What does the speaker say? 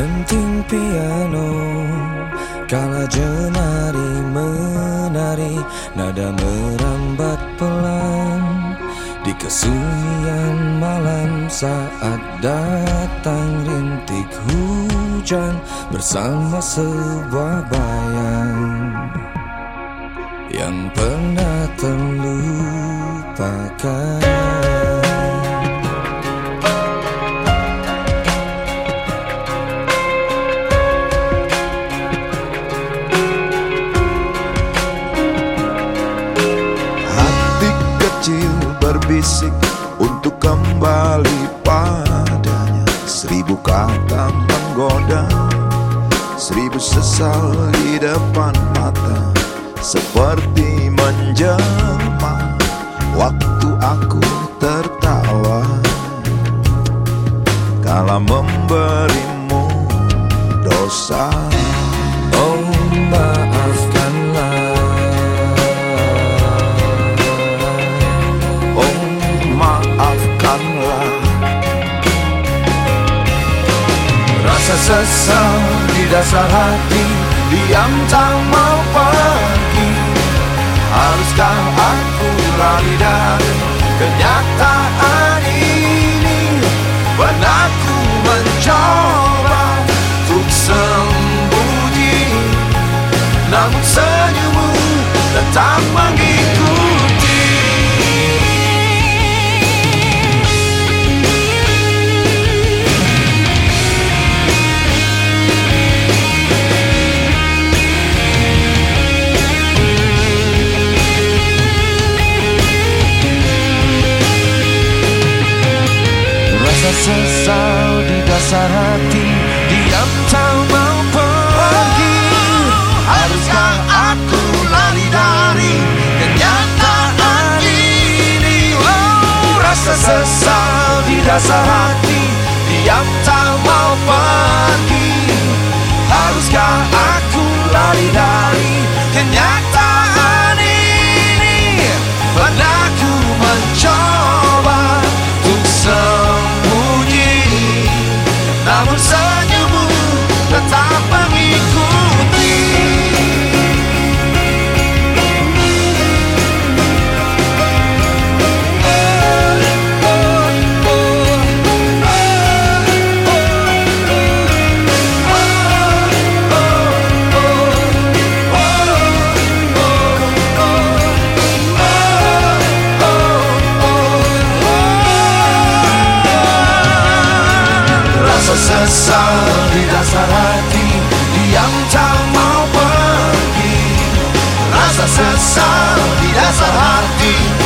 Denting piano Kala jenari menari Nada merambat pelan. Di kesunyian malam Saat datang rintik hujan Bersama sebuah bayang. Yang pernah terlupakan kecil berbisik untuk kembali padanya. Seribu kata menggoda Seribu sesal di depan mata Seperti menjelma. Waktu aku tertawa Kala memberimu dosa sesal di dasar hati Diam tak mau pergi. Haruskah aku lari dari kenyataan ini? Pernah ku mencoba untuk sembunyi Namun senyummu tetap mengikuti Rasa sesal di dasar hati Diam tak mau pergi. Haruskah aku lari dari kenyataan ini? Oh, Rasa sesal di dasar hati Diam tak Namun senyummu pergi Rasa